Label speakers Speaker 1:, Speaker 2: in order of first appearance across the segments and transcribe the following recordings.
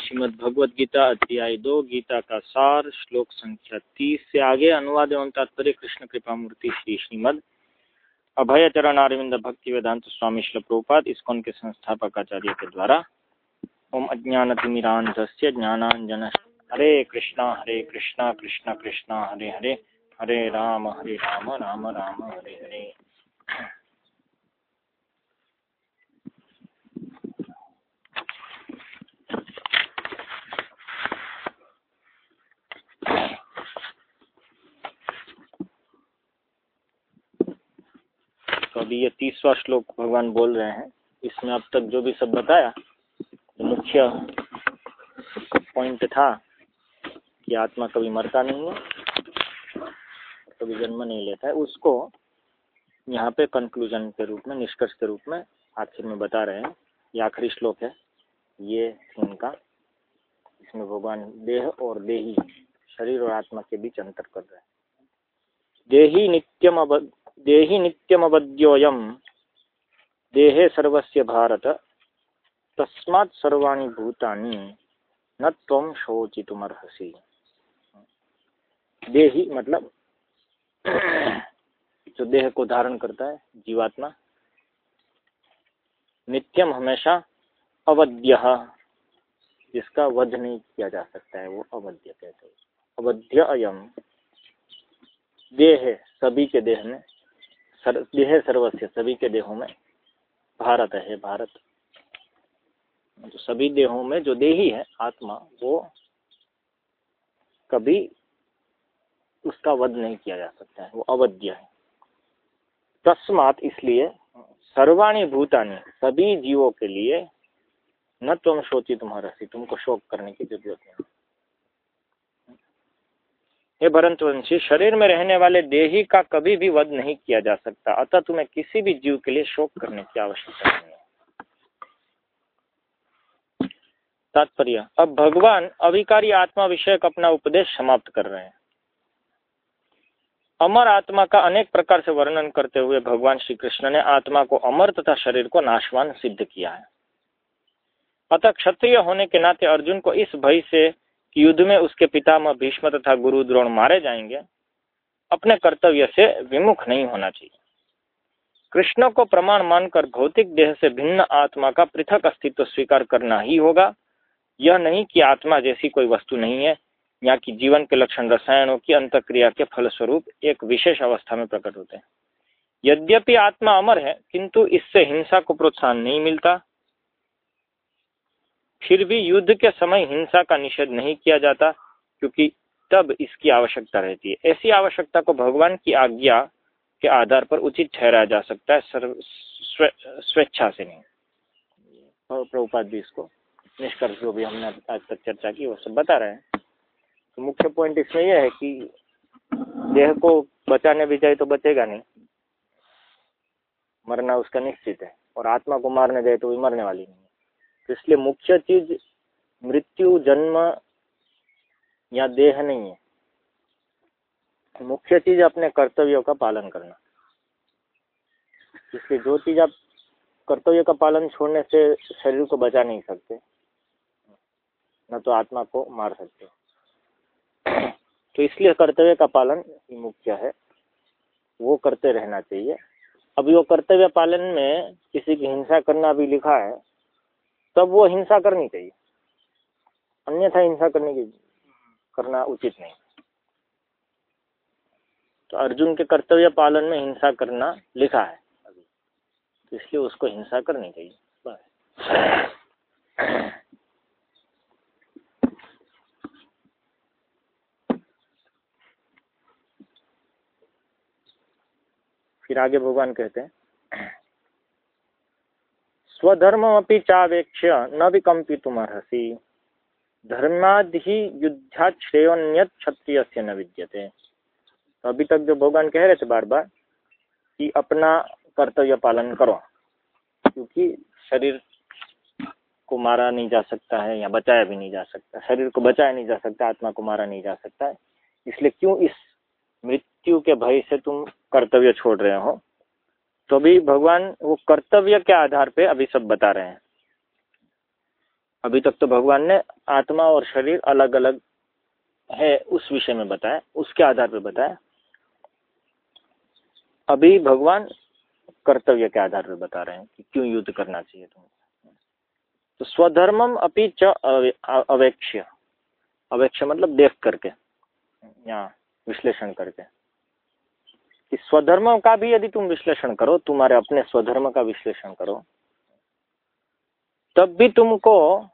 Speaker 1: श्रीमद भगवद गीता अध्याय दो, गीता का सार, श्लोक संख्या तीस से आगे अनुवाद एवं तात्पर्य, कृष्ण कृपा मूर्ति श्री श्रीमद अभय चरण अरविंद भक्ति वेदांत स्वामी श्ल प्रभुपाद, इसकोन के संस्थापक आचार्य के द्वारा। ओम अज्ञानतिमिरांधस्य ज्ञानांजन हरे कृष्णा हरे कृष्णा, कृष्ण कृष्णा, हरे हरे। हरे राम हरे राम राम राम, हरे हरे। तो अभी ये तीसवा श्लोक भगवान बोल रहे हैं। इसमें अब तक जो भी सब बताया तो मुख्य पॉइंट था कि आत्मा कभी मरता नहीं है, कभी जन्म नहीं लेता है। उसको यहाँ पे कंक्लूजन के रूप में, निष्कर्ष के रूप में आखिर में बता रहे हैं। ये आखिरी श्लोक है। ये इनका इसमें भगवान देह और देही, शरीर और आत्मा के बीच अंतर कर रहे हैं। देही नित्यम देहि नित्यमवद्योऽयं देहे सर्वस्य भारत। तस्मात् सर्वाणि भूतानि न त्वं शोचितुमर्हसि। देही मतलब जो देह को धारण करता है, जीवात्मा, नित्यम हमेशा अवध्य। जिसका वध नहीं किया जा सकता है, वो अवध्य कहते हैं। अवध्य अयम। देह सभी के देह में सर देह सर्वस्व सभी के देहों में भारत है भारत। तो सभी देहों में जो देही है, आत्मा, वो कभी उसका वध नहीं किया जा सकता है, वो अवध्य है। तस्मात इसलिए सर्वाणी भूतानी, सभी जीवों के लिए न तुम सोची तुम्हारा तुमको शोक करने की ज़रूरत नहीं। हे भरतवंशी, शरीर में रहने वाले देही का कभी भी वध नहीं किया जा सकता। अतः तुम्हें किसी भी जीव के लिए शोक करने की आवश्यकता नहीं है। तात्पर्य, अब भगवान अभिकारी आत्मा विषयक अपना उपदेश समाप्त कर रहे हैं। अमर आत्मा का अनेक प्रकार से वर्णन करते हुए भगवान श्री कृष्ण ने आत्मा को अमर तथा शरीर को नाशवान सिद्ध किया है। अतः क्षत्रिय होने के नाते अर्जुन को इस भय से कि युद्ध में उसके पितामह भीष्म तथा गुरु द्रोण मारे जाएँगे, अपने कर्तव्य से विमुख नहीं होना चाहिए। कृष्ण को प्रमाण मानकर भौतिक देह से भिन्न आत्मा का पृथक अस्तित्व स्वीकार करना ही होगा। यह नहीं कि आत्मा जैसी कोई वस्तु नहीं है, या कि जीवन के लक्षण रसायनों की अंतक्रिया के फलस्वरूप एक विशेष अवस्था में प्रकट होते हैं। यद्यपि आत्मा अमर है, किंतु इससे हिंसा को प्रोत्साहन नहीं मिलता। फिर भी युद्ध के समय हिंसा का निषेध नहीं किया जाता क्योंकि तब इसकी आवश्यकता रहती है। ऐसी आवश्यकता को भगवान की आज्ञा के आधार पर उचित ठहराया जा सकता है सर्व स्वे, स्वेच्छा से नहीं। प्रभुपाद भी इसको निष्कर्ष जो भी हमने आज तक चर्चा की वो सब बता रहे हैं। तो मुख्य पॉइंट इसमें यह है कि देह को बचाने भी जाए तो बचेगा नहीं। मरना उसका निश्चित है और आत्मा को मारने जाए तो भी मरने वाली नहीं। इसलिए मुख्य चीज़ मृत्यु, जन्म या देह नहीं है। मुख्य चीज़ अपने कर्तव्यों का पालन करना। इसलिए जो चीज़ आप कर्तव्य का पालन छोड़ने से शरीर को बचा नहीं सकते, न तो आत्मा को मार सकते। तो इसलिए कर्तव्य का पालन मुख्य है। वो करते रहना चाहिए। अब वो कर्तव्य पालन में किसी की हिंसा करना भी लिखा है तब वो हिंसा करनी चाहिए। अन्यथा हिंसा करने की करना उचित नहीं। तो अर्जुन के कर्तव्य पालन में हिंसा करना लिखा है तो इसलिए उसको हिंसा करनी चाहिए। फिर आगे भगवान कहते हैं। स्वधर्ममपि चावेक्ष्य न विकम्पितुमर्हसि। धर्मादि ही युद्धात क्षत्रिय से न विद्यते। तो अभी तक जो भगवान कह रहे थे बार बार कि अपना कर्तव्य पालन करो, क्योंकि शरीर को मारा नहीं जा सकता है या बचाया भी नहीं जा सकता। शरीर को बचाया नहीं जा सकता, आत्मा को मारा नहीं जा सकता है। इसलिए क्यों इस मृत्यु के भय से तुम कर्तव्य छोड़ रहे हो? तो अभी भगवान वो कर्तव्य के आधार पे अभी सब बता रहे हैं। अभी तक तो भगवान ने आत्मा और शरीर अलग अलग है, उस विषय में बताया, उसके आधार पे बताया। अभी भगवान कर्तव्य के आधार पर बता रहे हैं कि क्यों युद्ध करना चाहिए तुम तो स्वधर्मम अपनी च अवेक्ष्य। अवेक्ष्य मतलब देख करके, या विश्लेषण करके। कि स्वधर्म का भी यदि तुम विश्लेषण करो, तुम्हारे अपने स्वधर्म का विश्लेषण करो, तब भी तुमको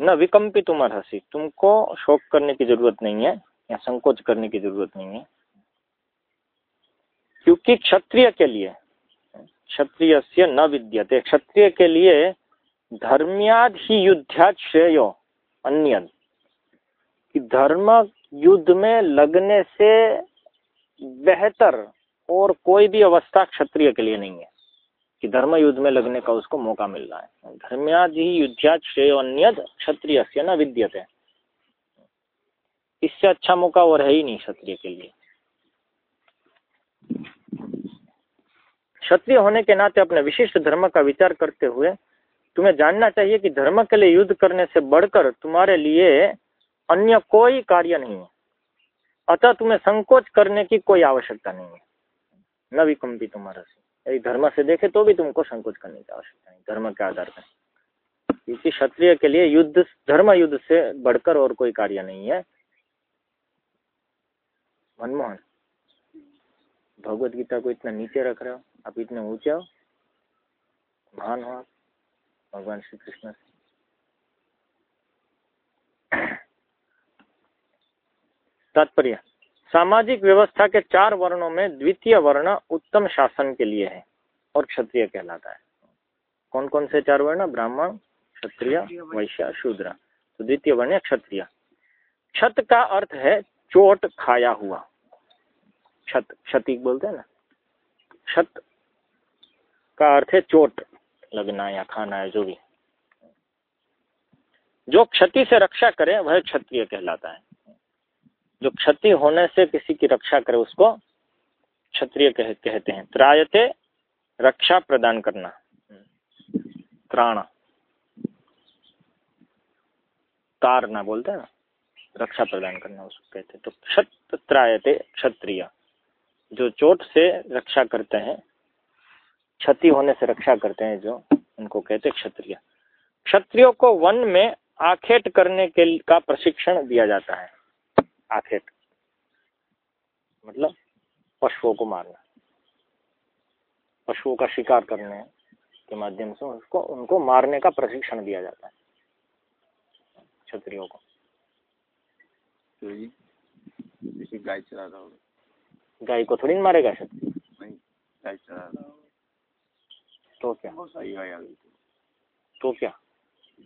Speaker 1: न विकम्पित तुम हसी। तुमको शोक करने की ज़रूरत नहीं है, या संकोच करने की ज़रूरत नहीं है। क्योंकि क्षत्रिय के लिए क्षत्रिय से न विद्यते। क्षत्रिय के लिए धर्मियाद ही युद्धात श्रेय अन्य धर्म युद्ध में लगने से बेहतर और कोई भी अवस्था क्षत्रिय के लिए नहीं है, कि धर्म युद्ध में लगने का उसको मौका मिल रहा है। धर्मियाद ही युद्धात श्रेय अन्य क्षत्रिय से न विद्यते। इससे अच्छा मौका और है ही नहीं क्षत्रिय के लिए। क्षत्रिय होने के नाते अपने विशिष्ट धर्म का विचार करते हुए तुम्हें जानना चाहिए कि धर्म के लिए युद्ध करने से बढ़कर तुम्हारे लिए अन्य कोई कार्य नहीं है। अतः तुम्हें संकोच करने की कोई आवश्यकता नहीं है। न विकम्पी तुम्हारा से यदि धर्म से देखे तो भी तुमको संकोच करने की आवश्यकता नहीं, धर्म के आधार पर। क्योंकि क्षत्रिय के लिए युद्ध, धर्म युद्ध से बढ़कर और कोई कार्य नहीं है। मनमोहन भगवत गीता को इतना नीचे रख रहे हो, आप इतने ऊँचे हो। महान हो आप, भगवान श्री कृष्ण से। तात्पर्य सामाजिक व्यवस्था के चार वर्णों में द्वितीय वर्ण उत्तम शासन के लिए है और क्षत्रिय कहलाता है। कौन कौन से चार वर्ण? ब्राह्मण, क्षत्रिय, वैश्य, शूद्र। तो द्वितीय वर्ण क्षत्रिय। क्षत का अर्थ है चोट खाया हुआ। क्षत क्षति बोलते हैं ना? क्षत का अर्थ है चोट, लगना या खाना है जो भी। जो क्षति से रक्षा करे, वह क्षत्रिय कहलाता है। जो क्षति होने से किसी की रक्षा करे उसको क्षत्रिय कह, कहते हैं। त्रायते रक्षा प्रदान करना। त्राण। तारना बोलते हैं ना? रक्षा प्रदान करना उसको कहते हैं। तो क्षत त्रायते क्षत्रिय। जो चोट से रक्षा करते हैं क्षति होने से रक्षा करते हैं जो उनको कहते हैं क्षत्रिय। क्षत्रियो को वन में आखेट करने के का प्रशिक्षण दिया जाता है। आखेट मतलब पशुओं को मारना। पशुओं का शिकार करने के माध्यम से उसको उनको मारने का प्रशिक्षण दिया जाता है। क्षत्रियो को।
Speaker 2: तो गाय चला रहा होगा।
Speaker 1: गाय को थोड़ी मारेगा क्षत्रिय?
Speaker 2: नहीं गाय चला रहा
Speaker 1: तो क्या?
Speaker 2: गई
Speaker 1: तो। क्या?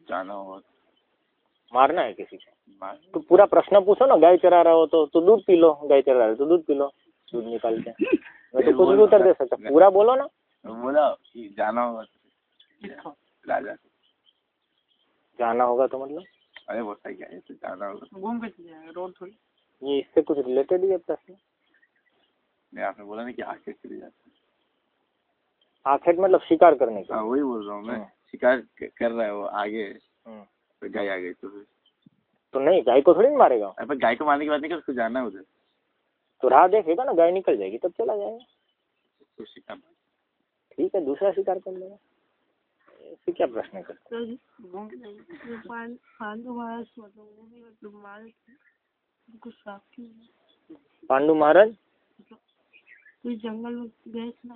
Speaker 2: जाना होगा
Speaker 1: मारना है किसी को तो पूरा प्रश्न पूछो ना गाय चरा रहा हो तो तो दूध पी लो गाय चरा रहे हो तो दूध पी लो दूध निकाल के। मैं तो कुछ भी उत्तर दे सकता पूरा बोलो ना।
Speaker 2: तो बोला जाना होगा तो राजा
Speaker 1: जाना होगा तो मतलब?
Speaker 2: अरे वो सही है तो जाना होगा
Speaker 3: घूम के रोड थोड़ी।
Speaker 1: ये इससे कुछ रिलेटेड ही है प्रश्न?
Speaker 2: मैं आपने बोला ना कि आके चले जाते हैं।
Speaker 1: आखेट मतलब शिकार करने का
Speaker 2: हाँ वही बोल रहा हूँ मैं।
Speaker 1: हाँ।
Speaker 2: शिकार कर रहा है वो आगे।
Speaker 1: हम्म।
Speaker 2: तो गाय आ गई तो फिर।
Speaker 1: तो नहीं गाय को थोड़ी ना मारेगा?
Speaker 2: अरे गाय को मारने की बात नहीं कर उसको जाना है उधर।
Speaker 1: तो राह देखेगा ना गाय निकल जाएगी तब चला जाएगा।
Speaker 2: तो शिकार
Speaker 1: ठीक है दूसरा शिकार कर लेगा। ऐसे क्या प्रश्न
Speaker 3: तो तो पांडु महाराज मतलब वो भी मतलब मारे उनको श्राप क्यों
Speaker 1: पांडु महाराज?
Speaker 3: कोई जंगल में गए थे ना?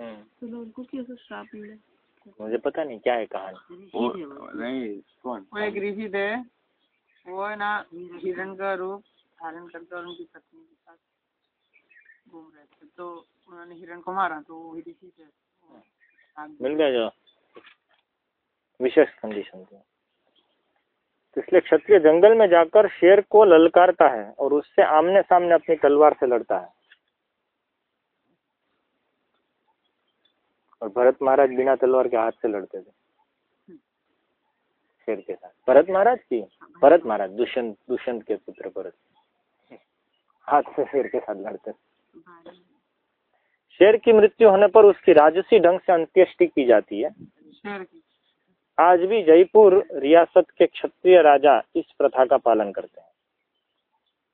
Speaker 1: हम्म,
Speaker 3: तो लोग उनको कैसे श्राप मिले?
Speaker 1: मुझे पता नहीं क्या है कहानी।
Speaker 2: वो नहीं कौन
Speaker 3: वो एक ऋषि थे। वो है ना हिरण का रूप धारण करके और उनकी पत्नी के साथ घूम रहे थे। तो उन्होंने हिरण को मारा तो वो ऋषि थे।
Speaker 1: मिल गया जो विशेष कंडीशन थी तो इसलिए क्षत्रिय जंगल में जाकर शेर को ललकारता है और उससे आमने सामने अपनी तलवार से लड़ता है। और भरत महाराज बिना तलवार के हाथ से लड़ते थे। शेर के साथ। भरत महाराज की? भरत महाराज दुष्यंत दुष्यंत के पुत्र भरत। हाथ से शेर के साथ लड़ते। थे शेर की मृत्यु होने पर उसकी राजसी ढंग से अंत्येष्टि की जाती है। आज भी जयपुर रियासत के क्षत्रिय राजा इस प्रथा का पालन करते हैं।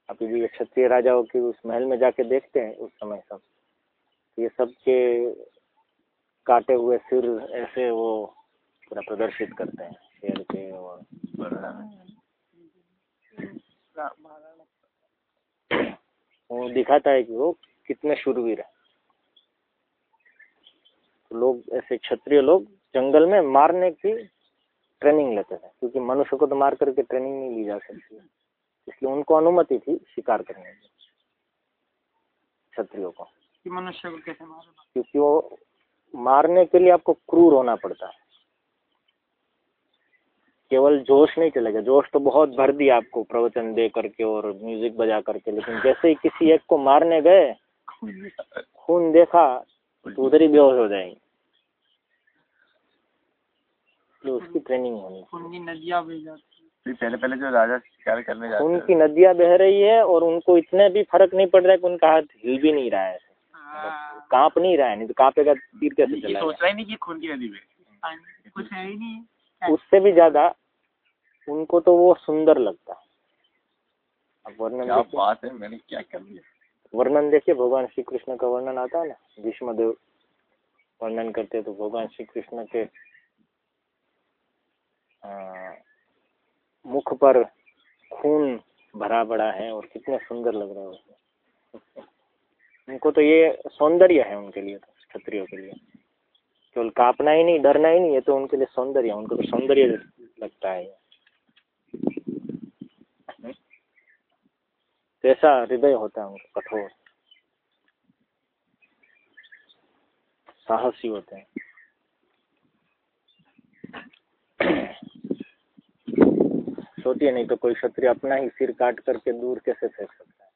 Speaker 1: अभी भी क्षत्रिय राजाओं की उस महल में जाके देखते हैं उस समय सब। ये सब के काटे हुए सिर ऐसे वो पूरा प्रदर्शित करते हैं शेर के और वो दिखाता है कि वो कितने शूरवीर है। तो लोग ऐसे क्षत्रिय लोग जंगल में मारने की ट्रेनिंग लेते थे क्योंकि मनुष्य को तो मार करके ट्रेनिंग नहीं ली जा सकती। इसलिए उनको अनुमति थी शिकार करने की क्षत्रियो को।
Speaker 3: कि मनुष्य को कैसे मारेगा
Speaker 1: क्योंकि वो मारने के लिए आपको क्रूर होना पड़ता है। केवल जोश नहीं चलेगा। जोश तो बहुत भर दिया आपको प्रवचन दे करके और म्यूज़िक बजा करके लेकिन जैसे ही किसी एक को मारने गए खून देखा तो उधर ही बेहोश हो जाएँगे। इसलिए उसकी ट्रेनिंग होनी।
Speaker 3: खून नदियाँ बह जाती
Speaker 2: पहले पहले जो राजा शिकार करने जाते
Speaker 1: उनकी नदियाँ बह रही है और उनको इतने भी फ़र्क नहीं पड़ रहा है कि उनका हाथ हिल भी नहीं रहा है।
Speaker 3: हाँ,
Speaker 1: काँप नहीं रहा है नहीं तो कांपेगा तीर कैसे
Speaker 2: ये
Speaker 1: चलाएगा?
Speaker 2: सोच रहा ही नहीं कि खून की नदी में।
Speaker 3: हाँ, कुछ है ही नहीं।
Speaker 1: उससे भी ज़्यादा उनको तो वो सुंदर लगता है। अब वर्णन
Speaker 2: क्या बात है मैंने क्या कर दिया
Speaker 1: वर्णन देखिए भगवान श्री कृष्ण का वर्णन आता है ना? भीष्मदेव वर्णन करते तो भगवान श्री कृष्ण के आ, मुख पर खून भरा पड़ा है और कितने सुंदर लग रहा है उसमें। उनको तो ये सौंदर्य है उनके लिए तो क्षत्रियों के लिए। केवल कांपना ही नहीं, डरना ही नहीं, ये तो उनके लिए सौंदर्य है, उनको तो सौंदर्य लगता है। तो ऐसा हृदय होता है उनका, कठोर। साहसी होते हैं। सोचिए, नहीं तो कोई क्षत्रिय अपना ही सिर काट करके दूर कैसे फेंक सकता है?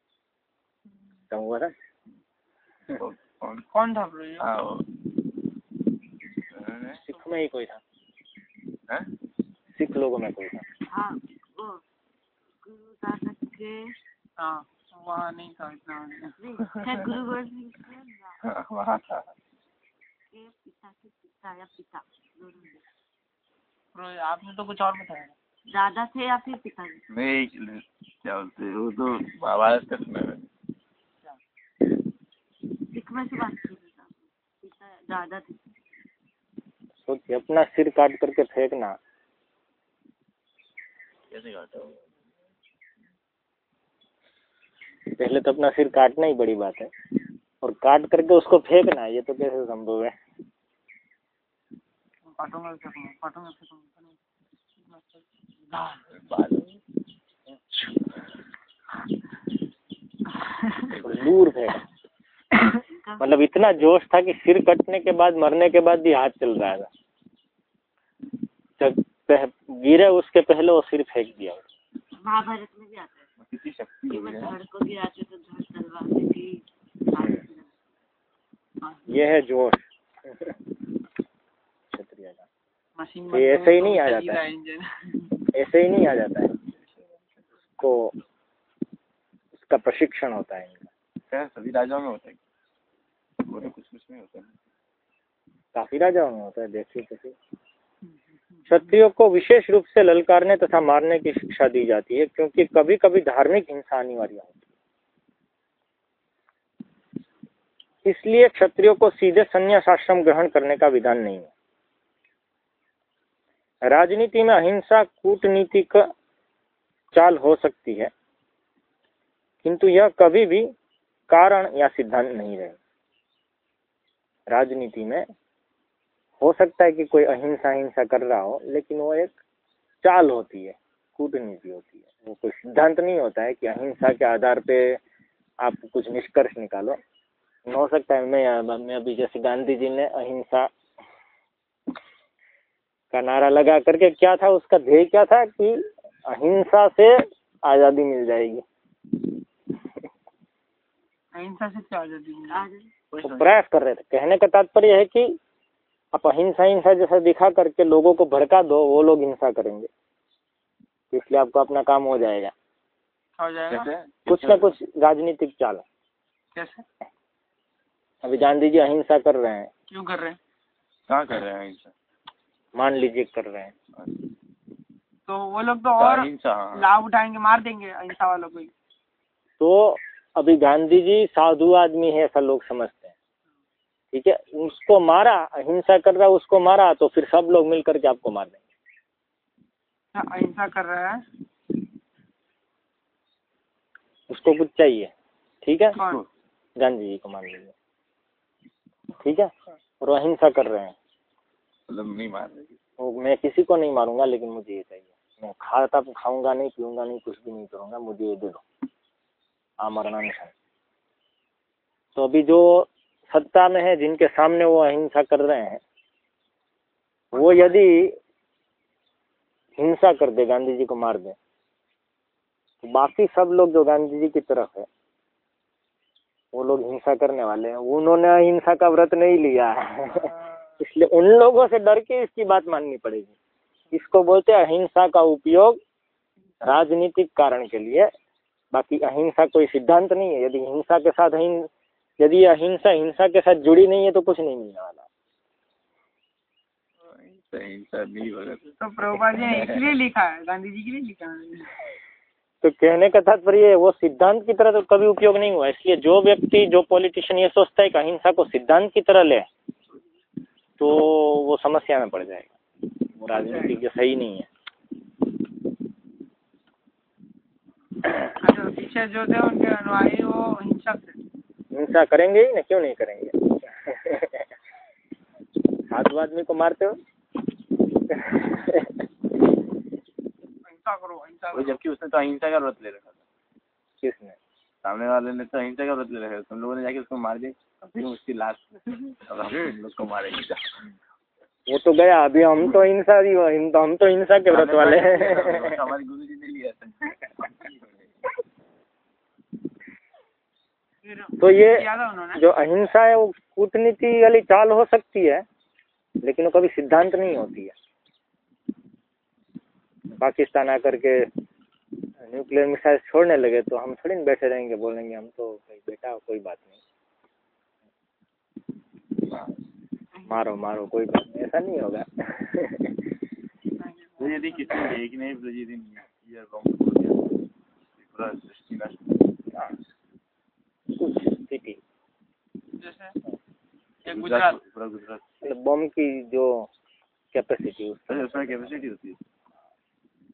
Speaker 1: हुआ था?
Speaker 2: कौन- कौन
Speaker 3: था
Speaker 2: हाँ
Speaker 1: सिख में ही कोई था।
Speaker 2: हैं?
Speaker 1: सिख लोगों में कोई था।
Speaker 4: हाँ वो गुरु नानक के
Speaker 3: हाँ वहाँ नहीं था इतना।
Speaker 4: नहीं है गुरु गोविंद सिंह
Speaker 2: हाँ, वहाँ था।
Speaker 4: के पिता के पिता या पिता दोनों
Speaker 3: आपने तो कुछ और बताया?
Speaker 4: दादा थे या फिर पिताजी?
Speaker 2: नहीं क्या बोलते वो तो महाभारत का समय में।
Speaker 4: में से बात थे दादा थे।
Speaker 1: सोचिए अपना सिर काट करके फेंकना
Speaker 2: कैसे काटा?
Speaker 1: पहले तो अपना सिर काटना ही बड़ी बात है। और काट करके उसको फेंकना ये तो कैसे संभव है? दूर फेंका। मतलब इतना जोश था कि सिर कटने के बाद मरने के बाद भी हाथ चल रहा था। जब गिरे उसके पहले वो सिर फेंक दिया।
Speaker 4: महाभारत में भी आता है।
Speaker 2: कितनी शक्ति हो
Speaker 4: तो।
Speaker 1: ये है जोश। क्षत्रिय का ये ऐसे ही नहीं आ जाता है। ऐसे ही नहीं आ जाता है। को उसका प्रशिक्षण होता है इनका।
Speaker 2: खैर, सभी राजाओं में होता है। वो तो कुछ कुछ में होता है।
Speaker 1: काफ़ी राजाओं में होता है देखिए किसी क्षत्रियो को विशेष रूप से ललकारने तथा मारने की शिक्षा दी जाती है क्योंकि कभी कभी धार्मिक हिंसा अनिवार्य होती है। इसलिए क्षत्रियो को सीधे संन्यास आश्रम ग्रहण करने का विधान नहीं है। राजनीति में अहिंसा कूटनीतिक चाल हो सकती है किंतु यह कभी भी कारण या सिद्धांत नहीं रहे। राजनीति में हो सकता है कि कोई अहिंसा हिंसा कर रहा हो, लेकिन वो एक चाल होती है, कूटनीति होती है। वो कोई सिद्धांत नहीं होता है कि अहिंसा के आधार पे आप कुछ निष्कर्ष निकालो। हो सकता है, मैं मैं अभी जैसे गांधी जी ने अहिंसा का नारा लगा करके, क्या था उसका ध्येय क्या था कि अहिंसा से आज़ादी मिल जाएगी?
Speaker 3: अहिंसा से क्या आज़ादी मिली?
Speaker 1: तो प्रयास कर रहे थे। कहने का तात्पर्य है कि आप अहिंसा हिंसा जैसा दिखा करके लोगों को भड़का दो वो लोग हिंसा करेंगे। इसलिए आपको अपना काम हो जाएगा।
Speaker 3: हो जाएगा।
Speaker 1: कुछ ना कुछ राजनीतिक चाल
Speaker 3: कैसे?
Speaker 1: अभी गांधी जी अहिंसा कर रहे हैं।
Speaker 3: क्यों कर रहे हैं?
Speaker 2: कहाँ कर रहे हैं अहिंसा?
Speaker 1: मान लीजिए कर रहे हैं।
Speaker 3: तो वो लोग तो और
Speaker 2: हाँ।
Speaker 3: लाभ उठाएँगे मार देंगे अहिंसा वालों को
Speaker 1: तो अभी गांधी जी साधु आदमी है ऐसा लोग समझते हैं। ठीक है? उसको मारा अहिंसा कर रहा उसको मारा तो फिर सब लोग मिल करके आपको मार देंगे।
Speaker 3: अहिंसा कर रहा है?
Speaker 1: उसको कुछ चाहिए। ठीक है? गांधी जी को मान लीजिए ठीक है? और अहिंसा कर रहे हैं।
Speaker 2: मतलब नहीं मार
Speaker 1: मैं किसी को नहीं मारूँगा लेकिन मुझे ये चाहिए। मैं खाता खाऊँगा नहीं पीऊँगा नहीं कुछ भी नहीं करूँगा मुझे ये दे दो। आमरणा निशान तो अभी जो सत्ता में है, जिनके सामने वो अहिंसा कर रहे हैं, वो यदि हिंसा कर दे, गांधी जी को मार दे तो बाकी सब लोग जो गांधी जी की तरफ़ है, वो लोग हिंसा करने वाले हैं। उन्होंने अहिंसा का व्रत नहीं लिया है। इसलिए उन लोगों से डर के इसकी बात माननी पड़ेगी। इसको बोलते हैं अहिंसा का उपयोग राजनीतिक कारण के लिए बाकी अहिंसा कोई सिद्धांत नहीं है। यदि हिंसा के साथ अहिं यदि अहिंसा हिंसा के साथ जुड़ी नहीं है तो कुछ नहीं मिलने वाला।
Speaker 3: तो प्रभुपाद जी इसलिए लिखा है गांधी जी के लिए लिखा है।
Speaker 1: तो कहने का तात्पर्य वो सिद्धांत की तरह तो कभी उपयोग नहीं हुआ। इसलिए जो व्यक्ति जो पॉलिटिशियन ये सोचता है कि अहिंसा को सिद्धांत की तरह ले तो वो समस्या में पड़ जाएगा। वो राजनीतिक सही नहीं है।
Speaker 3: अच्छा पीछे जो थे उनके अनुयायी वो हिंसक थे।
Speaker 1: हिंसा करेंगे ही ना क्यों नहीं करेंगे? साधु आदमी को मारते हो?
Speaker 3: हिंसा करो हिंसा करो।
Speaker 2: जबकि उसने तो अहिंसा का व्रत ले रखा था।
Speaker 1: किसने?
Speaker 2: सामने वाले ने तो अहिंसा का व्रत ले रखा था। तुम लोगों ने जाके उसको मार दिया। फिर उसकी लाश अब हम लोग को मारेंगे।
Speaker 1: वो तो गया अभी हम तो हिंसा हम तो हम तो हिंसा के व्रत वाले हैं।
Speaker 2: हमारे गुरु जी ने लिया था
Speaker 3: फिर
Speaker 1: तो ये जो अहिंसा है वो कूटनीति वाली चाल हो सकती है लेकिन वो कभी सिद्धांत नहीं होती है। पाकिस्तान आकर के न्यूक्लियर मिसाइल छोड़ने लगे तो हम थोड़ी ना बैठे रहेंगे बोलेंगे हम तो बेटा कोई बात नहीं। मारो मारो कोई बात नहीं ऐसा नहीं होगा।
Speaker 2: तो यदि किसी ने एक ने
Speaker 1: कुछ स्थिति
Speaker 3: जैसे गुजरात।
Speaker 1: मतलब बम की जो कैपेसिटी
Speaker 2: उसमें कैपेसिटी होती है।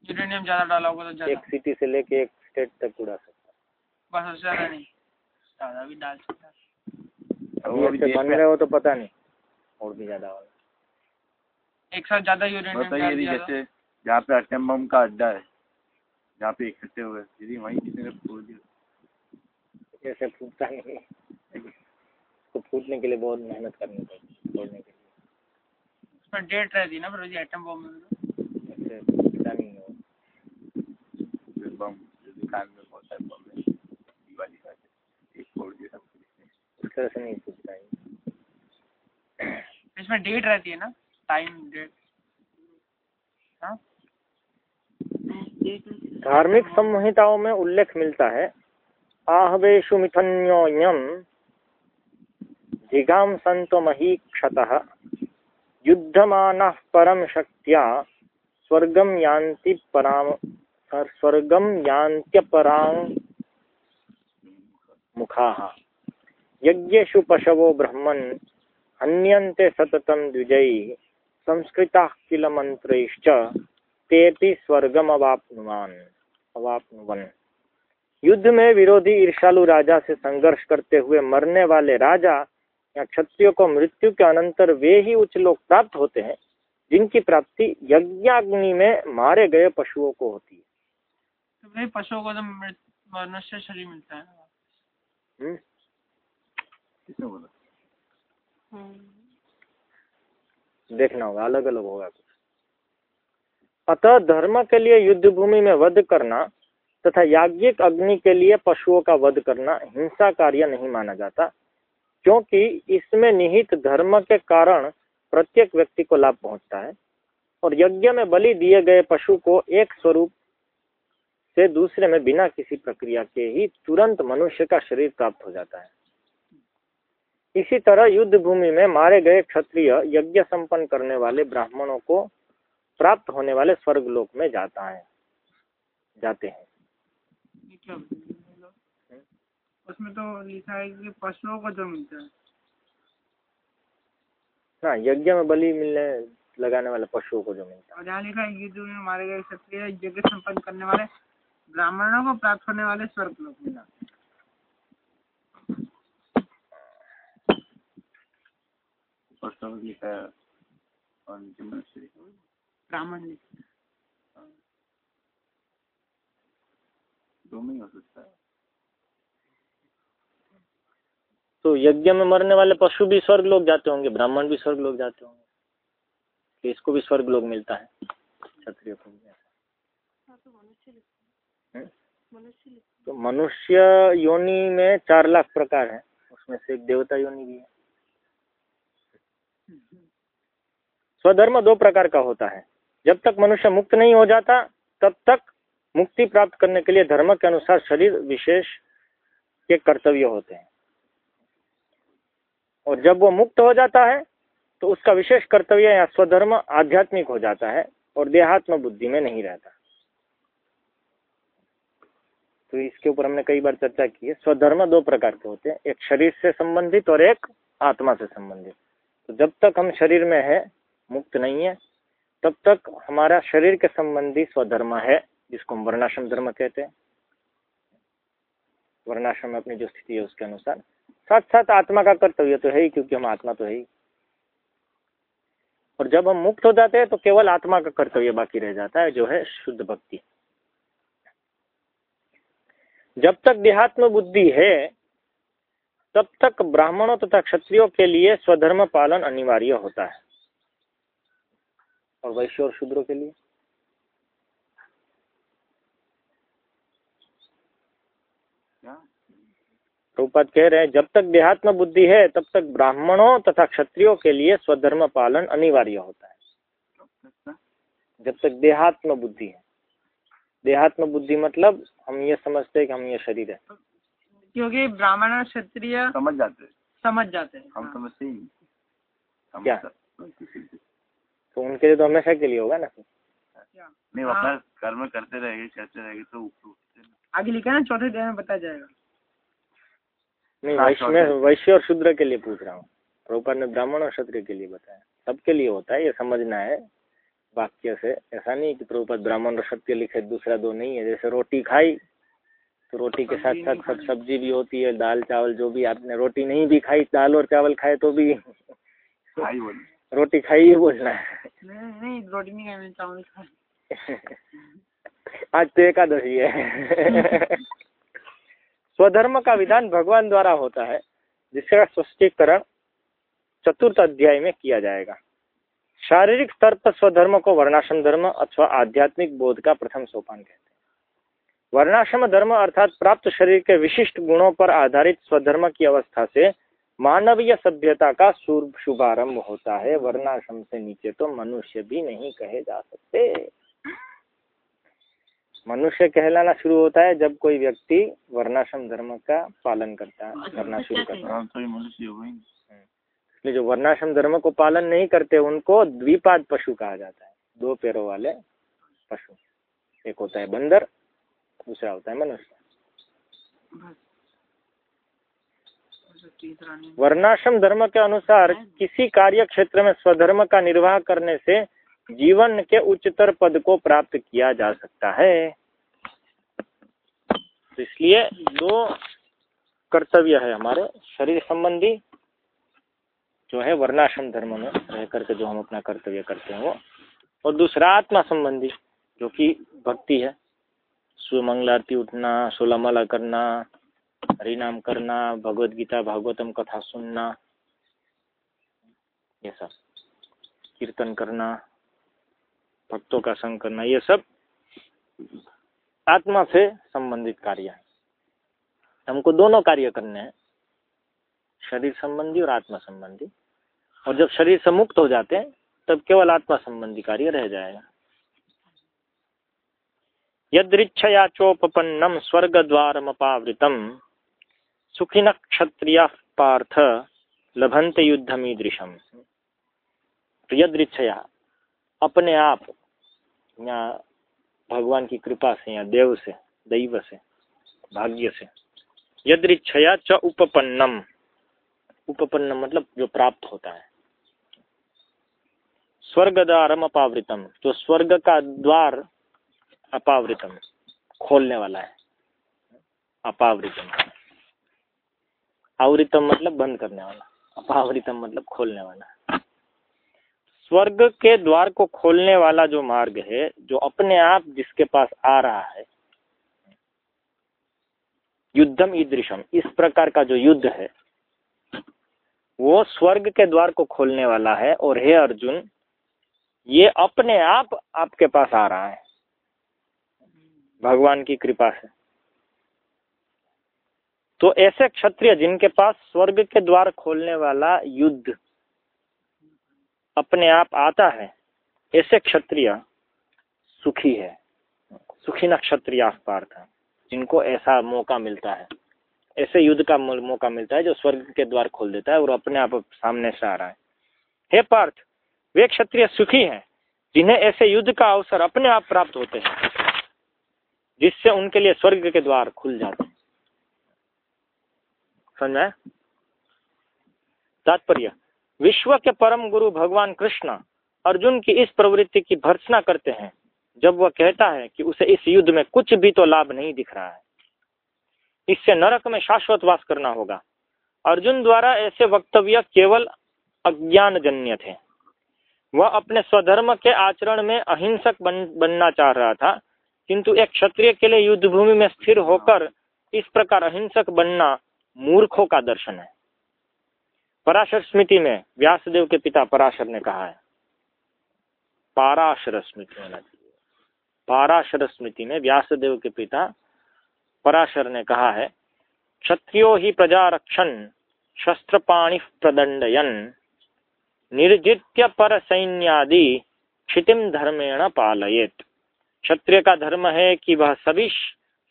Speaker 3: यूरेनियम ज़्यादा डाला होगा तो
Speaker 1: एक सिटी से लेके एक स्टेट तक उड़ा सकता
Speaker 3: बस उससे ज़्यादा नहीं। ज़्यादा भी डाल सकता है।
Speaker 2: वो अभी
Speaker 1: बन रहे हो तो पता नहीं। और भी ज़्यादा होगा।
Speaker 3: एक साथ ज़्यादा यूरेनियम
Speaker 2: बताइए
Speaker 3: दिया तो।
Speaker 2: जैसे जहाँ पे अटम बम का अड्डा है जहाँ पे इकट्ठे हुए यदि वहीं किसी ने फोड़ दिया।
Speaker 1: ऐसे फूटता नहीं। उसको फूटने के लिए बहुत मेहनत करनी पड़ती तोड़ने के लिए।
Speaker 3: उसमें डेट रहती ना फिर एटम बम में
Speaker 1: ऐसे फूटता नहीं है
Speaker 2: बम दुकान में बहुत सारे बम है दिवाली का एक फोड़ दिया सब कुछ
Speaker 1: उस तरह से नहीं फूटता है।
Speaker 3: इसमें डेट रहती है ना? टाइम डेट हाँ?
Speaker 1: धार्मिक संहिताओं में उल्लेख मिलता है। आहवेशु मिथन्योयम जिगाम संतो मही क्षतः युद्धमानः परम शक्त्या स्वर्गम यान्ति पराम स्वर्गम यान्त्यपरां मुखाः। यज्ञेषु पशवो ब्रह्मन् हन्यन्ते सततं द्विजैः, संस्कृताः किल तेपि स्वर्गम अवापनुवान अवापनुवन। युद्ध में विरोधी ईर्षालु राजा से संघर्ष करते हुए मरने वाले राजा या क्षत्रियो को मृत्यु के अनंतर वे ही उच्च लोक प्राप्त होते हैं जिनकी प्राप्ति यज्ञाग्नि में मारे गए पशुओं को होती है।
Speaker 3: तो पशुओं को तो मनुष्य शरीर मिलता है।
Speaker 1: हम्म?
Speaker 2: किसने बोला?
Speaker 1: देखना होगा अलग अलग होगा कुछ। अतः धर्म के लिए युद्ध भूमि में वध करना तथा याज्ञिक अग्नि के लिए पशुओं का वध करना हिंसा कार्य नहीं माना जाता, क्योंकि इसमें निहित धर्म के कारण प्रत्येक व्यक्ति को लाभ पहुँचता है। और यज्ञ में बलि दिए गए पशु को एक स्वरूप से दूसरे में बिना किसी प्रक्रिया के ही तुरंत मनुष्य का शरीर प्राप्त हो जाता है। इसी तरह युद्ध भूमि में मारे गए क्षत्रिय यज्ञ संपन्न करने वाले ब्राह्मणों को प्राप्त होने वाले स्वर्ग लोक में जाता है, जाते हैं।
Speaker 3: क्या उसमें तो लिखा है कि पशुओं को जो मिलता है।
Speaker 1: हाँ यज्ञ में बलि मिलने लगाने वाले पशुओं को जो मिलता
Speaker 3: और जहाँ लिखा है युद्ध में मारे गए क्षत्रिय यज्ञ संपन्न करने वाले ब्राह्मणों को प्राप्त होने वाले स्वर्ग लोग मिला।
Speaker 2: लिखा है और है।
Speaker 3: ब्राह्मण लिखा
Speaker 2: दो में ही हो सकता है।
Speaker 1: तो यज्ञ में मरने वाले पशु भी स्वर्ग लोग जाते होंगे ब्राह्मण भी स्वर्ग लोग जाते होंगे। तो इसको भी स्वर्ग लोग मिलता है क्षत्रिय को भी हम्म? तो मनुष्य योनि में चार लाख प्रकार है। उसमें से एक देवता योनि भी है। स्वधर्म दो प्रकार का होता है। जब तक मनुष्य मुक्त नहीं हो जाता तब तक मुक्ति प्राप्त करने के लिए धर्म के अनुसार शरीर विशेष के कर्तव्य होते हैं। और जब वो मुक्त हो जाता है तो उसका विशेष कर्तव्य या स्वधर्म आध्यात्मिक हो जाता है और देहात्म बुद्धि में नहीं रहता। तो इसके ऊपर हमने कई बार चर्चा की है। स्वधर्म दो प्रकार के होते हैं, एक शरीर से संबंधित और एक आत्मा से संबंधित। तो जब तक हम शरीर में है, मुक्त नहीं है, तब तक हमारा शरीर के संबंधी स्वधर्म है। जिसको हम वर्णाश्रम धर्म कहते हैं। वर्णाश्रम में अपनी जो स्थिति है उसके अनुसार। साथ साथ आत्मा का कर्तव्य तो है ही, क्योंकि हम आत्मा तो है ही। और जब हम मुक्त हो जाते हैं तो केवल आत्मा का कर्तव्य बाकी रह जाता है, जो है शुद्ध भक्ति। जब तक देहात्म बुद्धि है, तब तक ब्राह्मणों तथा क्षत्रियों के लिए स्वधर्म पालन अनिवार्य होता है। और वैश्य और शूद्रों के लिए
Speaker 2: क्या
Speaker 1: प्रभुपाद कह रहे हैं जब तक देहात्म बुद्धि है तब तक ब्राह्मणों तथा क्षत्रियों के लिए स्वधर्म पालन अनिवार्य होता है? जब तक देहात्म बुद्धि है देहात्म बुद्धि मतलब हम ये समझते हैं कि हम ये शरीर है
Speaker 3: क्योंकि ब्राह्मण और क्षत्रिय
Speaker 2: समझ जाते हैं
Speaker 3: समझ जाते हैं
Speaker 2: हम। समझते ही
Speaker 1: क्या? तो उनके लिए तो हमेशा के लिए होगा ना
Speaker 2: नहीं। अपना कर्म करते रहेंगे करते रहेंगे तो।
Speaker 3: आगे लिखा है ना चौथे अध्याय में बताया जाएगा
Speaker 1: नहीं वैश्य में वैश्य और शूद्र के लिए पूछ रहा हूँ। प्रभुपाद ने ब्राह्मण और क्षत्रिय के लिए बताया। सबके लिए होता है ये समझना है वाक्य से। ऐसा नहीं कि प्रभुपाद ब्राह्मण और क्षत्रिय लिखे दूसरा दो नहीं है। जैसे रोटी खाई तो रोटी के साथ साथ सब सब्ज़ी भी होती है दाल चावल जो भी आपने रोटी नहीं भी खाई दाल और चावल खाए तो भी। रोटी खाई ही बोलना है।
Speaker 3: नहीं नहीं रोटी नहीं खाई चावल
Speaker 1: आज तो एकादशी है। स्वधर्म का विधान भगवान द्वारा होता है, जिसका स्पष्टीकरण चतुर्थ अध्याय में किया जाएगा। शारीरिक स्तर पर स्वधर्म को वर्णाश्रम धर्म अथवा आध्यात्मिक बोध का प्रथम सोपान कहते हैं। वर्णाश्रम धर्म अर्थात प्राप्त शरीर के विशिष्ट गुणों पर आधारित स्वधर्म की अवस्था से मानवीय सभ्यता का शुभ- शुभारंभ होता है। वर्णाश्रम से नीचे तो मनुष्य भी नहीं कहे जा सकते। मनुष्य कहलाना शुरू होता है जब कोई व्यक्ति वर्णाश्रम धर्म का पालन करता है करना शुरू करता है।
Speaker 2: हाँ तो ये मनुष्य हो ही नहीं।
Speaker 1: इसलिए जो वर्णाश्रम धर्म को पालन नहीं करते उनको द्विपाद पशु कहा जाता है। दो पैरों वाले पशु। एक होता है बंदर दूसरा होता है मनुष्य। वर्णाश्रम धर्म के अनुसार किसी कार्य क्षेत्र में स्वधर्म का निर्वाह करने से जीवन के उच्चतर पद को प्राप्त किया जा सकता है। तो इसलिए दो कर्तव्य है हमारे, शरीर संबंधी जो है वर्णाश्रम धर्म में रह करके जो हम अपना कर्तव्य करते हैं वो। और दूसरा आत्मा संबंधी जो कि भक्ति है, सुबह मंगलारती उठना सोलह माला करना, हरिनाम करना भगवत गीता भागवतम कथा सुनना, ये सब। कीर्तन करना भक्तों का संग करना, ये सब आत्मा से संबंधित कार्य है। हमको दोनों कार्य करने हैं, शरीर संबंधी और आत्मा संबंधी। और जब शरीर से मुक्त हो जाते हैं, तब केवल आत्मा संबंधी कार्य रह जाएगा। यदृच्छया चोपन्नम स्वर्ग द्वारमपावृतम सुखिन क्षत्रिय पार्थ लभंत युद्धमीदृशम। यदृच्छया। अपने आप या भगवान की कृपा से या देव से, दैव से, भाग्य से। यदृच्छया च उपपन्नम। उपपन्नम मतलब जो प्राप्त होता है। स्वर्ग द्वारम अपावृतम। जो स्वर्ग का द्वार अपावृतम, खोलने वाला है। अपावृतम। आवृतम मतलब बंद करने वाला। अपावृतम मतलब खोलने वाला। स्वर्ग के द्वार को खोलने वाला जो मार्ग है, जो अपने आप जिसके पास आ रहा है, युद्धम ईदृशम, इस प्रकार का जो युद्ध है, वो स्वर्ग के द्वार को खोलने वाला है। और हे अर्जुन, ये अपने आप आपके पास आ रहा है। भगवान की कृपा से। तो ऐसे क्षत्रिय जिनके पास स्वर्ग के द्वार खोलने वाला युद्ध अपने आप आता है, ऐसे क्षत्रिय सुखी है। सुखी न क्षत्रिय पार्थ जिनको ऐसा मौका मिलता है। ऐसे युद्ध का मौका मिलता है जो स्वर्ग के द्वार खोल देता है और अपने आप सामने से आ रहा है। हे पार्थ, वे क्षत्रिय सुखी हैं, जिन्हें ऐसे युद्ध का अवसर अपने आप प्राप्त होते हैं, जिससे उनके लिए स्वर्ग के द्वार खुल जाते हैं। समझ? तात्पर्य। विश्व के परम गुरु भगवान कृष्ण अर्जुन की इस प्रवृत्ति की भर्सना करते हैं जब वह कहता है कि उसे इस युद्ध में कुछ भी तो लाभ नहीं दिख रहा है। इससे नरक में शाश्वत वास करना होगा। अर्जुन द्वारा ऐसे वक्तव्य केवल अज्ञान जन्य थे। वह अपने स्वधर्म के आचरण में अहिंसक बन, बनना चाह रहा था किंतु एक क्षत्रिय के लिए युद्ध भूमि में स्थिर होकर इस प्रकार अहिंसक बनना मूर्खों का दर्शन है। पराशर स्मृति में व्यासदेव के पिता पराशर ने कहा है। पाराशर स्मृति होना चाहिए। पाराशर स्मृति में व्यासदेव के पिता पराशर ने कहा है, क्षत्रियो ही प्रजा रक्षण शस्त्र पाणी प्रदंडयन निर्जित्य पर सैन्यादि क्षितिम धर्मेण पालयेत। क्षत्रिय का धर्म है कि वह सभी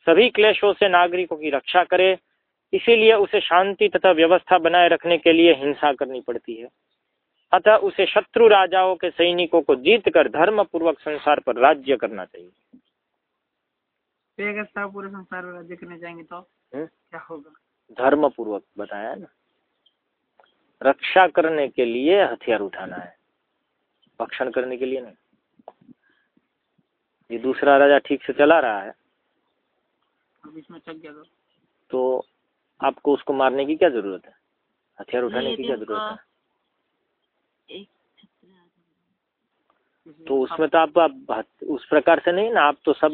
Speaker 1: सभी क्लेशों से नागरिकों की रक्षा करे इसीलिए उसे शांति तथा व्यवस्था बनाए रखने के लिए हिंसा करनी पड़ती है। अतः उसे शत्रु राजाओं के सैनिकों को जीत कर धर्म पूर्वक संसार पर राज्य करना चाहिए।
Speaker 3: पूरे संसार पर राज्य करने जाएँगे तो? हुँ? क्या होगा?
Speaker 1: धर्म पूर्वक बताया ना। रक्षा करने के लिए हथियार उठाना है। भक्षण करने के लिए नहीं। ये दूसरा राजा ठीक से चला रहा है।
Speaker 3: अब इसमें चल गया तो?
Speaker 1: तो आपको उसको मारने की क्या ज़रूरत है? हथियार उठाने की क्या ज़रूरत है? तो उसमें तो आप, आप उस प्रकार से नहीं ना आप तो सब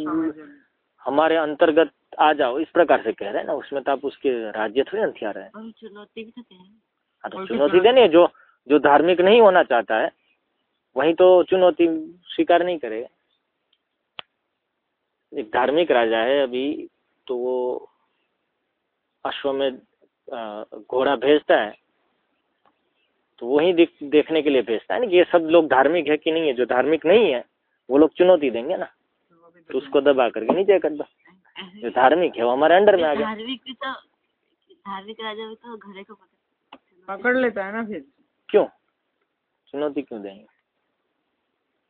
Speaker 1: हमारे अंतर्गत आ जाओ इस प्रकार से कह रहे हैं ना उसमें तो आप उसके राज्य थोड़ी हथियार है।
Speaker 4: चुनौती भी तो
Speaker 1: हाँ? तो चुनौती देने जो जो धार्मिक नहीं होना चाहता है वही तो चुनौती स्वीकार नहीं करेगा। एक धार्मिक राजा है अभी तो वो अश्व में घोड़ा भेजता है तो वही देख, देखने के लिए भेजता है ना कि ये सब लोग धार्मिक है कि नहीं है? जो धार्मिक नहीं है वो लोग चुनौती देंगे ना। तो उसको दबा करके नीचे कर दो। जो धार्मिक है वो हमारे अंडर में आ गया।
Speaker 4: धार्मिक तो धार्मिक राजा भी तो घरे को
Speaker 3: पकड़ लेता है ना फिर।
Speaker 1: क्यों? चुनौती क्यों देंगे?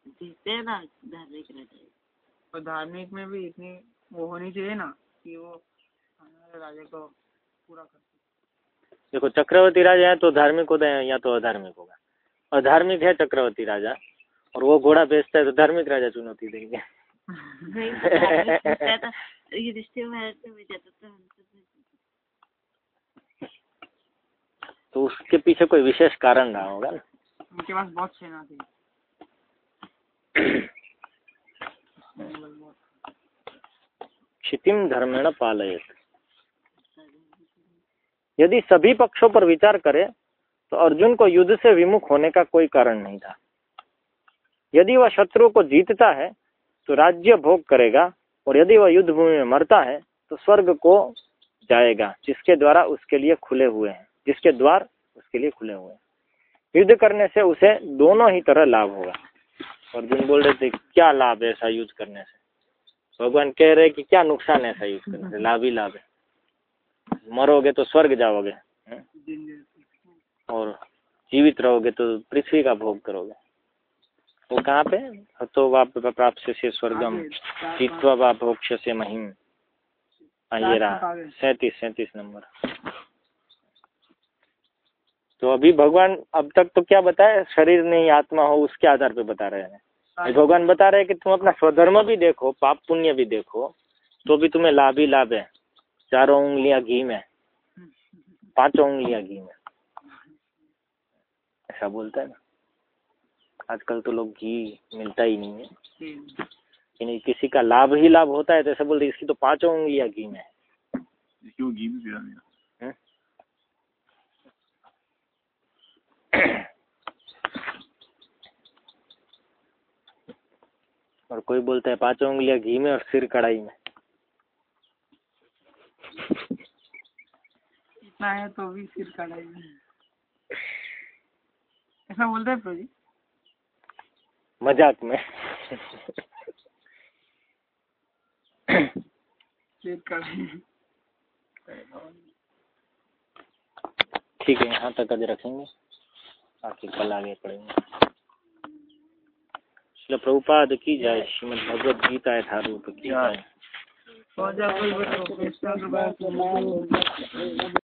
Speaker 4: देते हैं ना धार्मिक राजा।
Speaker 3: धार्मिक में भी इतनी वो होनी चाहिए ना कि वो राजा को पूरा कर
Speaker 1: देखो चक्रवर्ती राजा है तो धार्मिक होता है या तो अधार्मिक होगा? अधार्मिक है चक्रवर्ती राजा और वो घोड़ा बेचता है तो धार्मिक राजा चुनौती देंगे। तो उसके पीछे कोई विशेष कारण रहा होगा ना?
Speaker 3: उनके पास बहुत सेना थी।
Speaker 1: क्षितिम धर्मेण पालयत। यदि सभी पक्षों पर विचार करें तो अर्जुन को युद्ध से विमुख होने का कोई कारण नहीं था। यदि वह शत्रु को जीतता है तो राज्य भोग करेगा, और यदि वह युद्ध भूमि में मरता है तो स्वर्ग को जाएगा, जिसके द्वारा उसके लिए खुले हुए हैं। जिसके द्वार उसके लिए खुले हुए हैं। युद्ध करने से उसे दोनों ही तरह लाभ होगा। अर्जुन बोल रहे थे, क्या लाभ है ऐसा युद्ध करने से? भगवान कह रहे कि क्या नुकसान है ऐसा युद्ध करने से? लाभ ही लाभ है। मरोगे तो स्वर्ग जाओगे। और जीवित रहोगे तो पृथ्वी का भोग करोगे। वो कहाँ पे? हतो प्राप्त से स्वर्गम जीतवा वा भोक्ष से महिम। हाँ ये रहा। सैंतीस सैंतीस नंबर। तो अभी भगवान अब तक तो क्या बताया? शरीर नहीं आत्मा हो उसके आधार पे बता रहे हैं। भगवान बता रहे हैं कि तुम अपना स्वधर्म भी देखो पाप पुण्य भी देखो तो भी तुम्हें लाभ ही लाभ है। चारों उंगलियाँ घी में पाँचों उंगलियाँ घी में। ऐसा बोलता है ना। आजकल तो लोग घी मिलता ही नहीं है। नहीं किसी का लाभ ही लाभ होता है तो ऐसा बोलते इसकी तो पाँचों उंगलियाँ घी में
Speaker 2: क्यों घी में पिला?
Speaker 1: और कोई बोलता है पाँचों उंगलियाँ घी में और सिर कढ़ाई में।
Speaker 3: इतना है तो भी सिर कढ़ाई ऐसा बोलते हैं प्रभु
Speaker 1: मज़ाक में। ठीक है यहाँ तक आज रखेंगे। बाकी कल आगे पढ़ेंगे। प्रभुपाद की जाए श्रीमद भगवद गीता यथारूप की जाए
Speaker 3: तो जब कोई बच्चों को